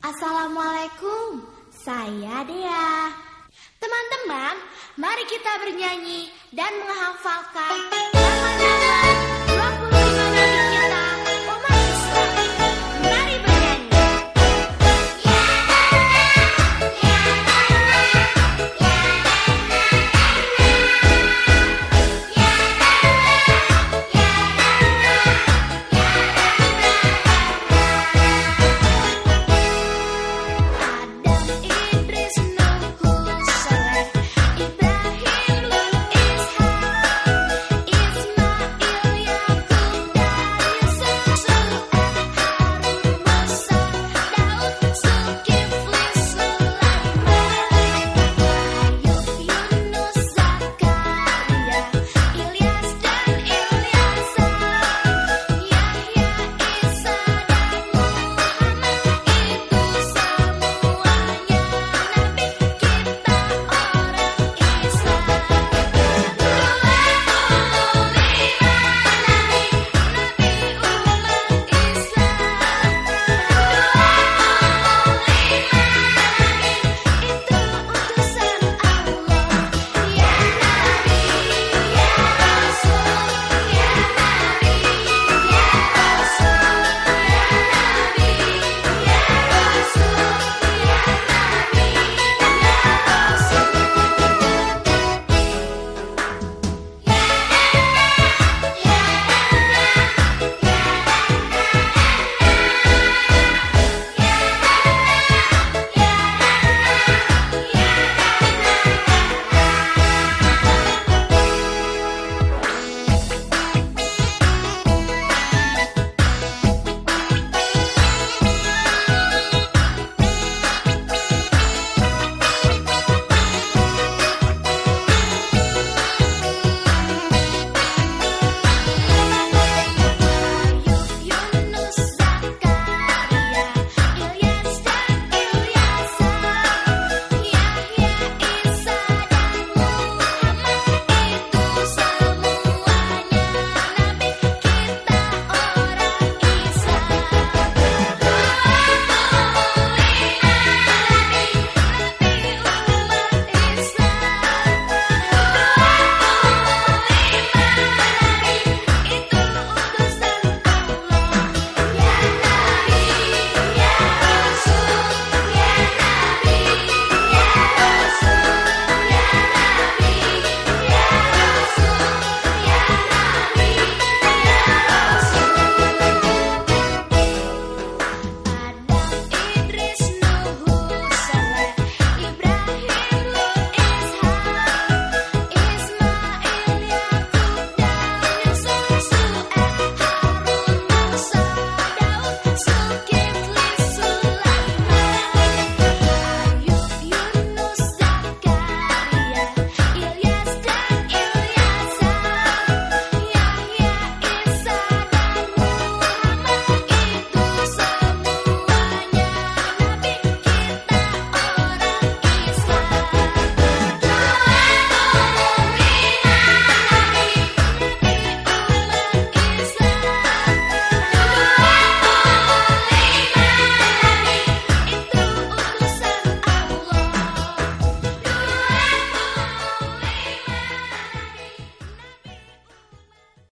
Assalamualaikum, saya Dea. Teman-teman, mari kita bernyanyi dan menghafalkan nama-nama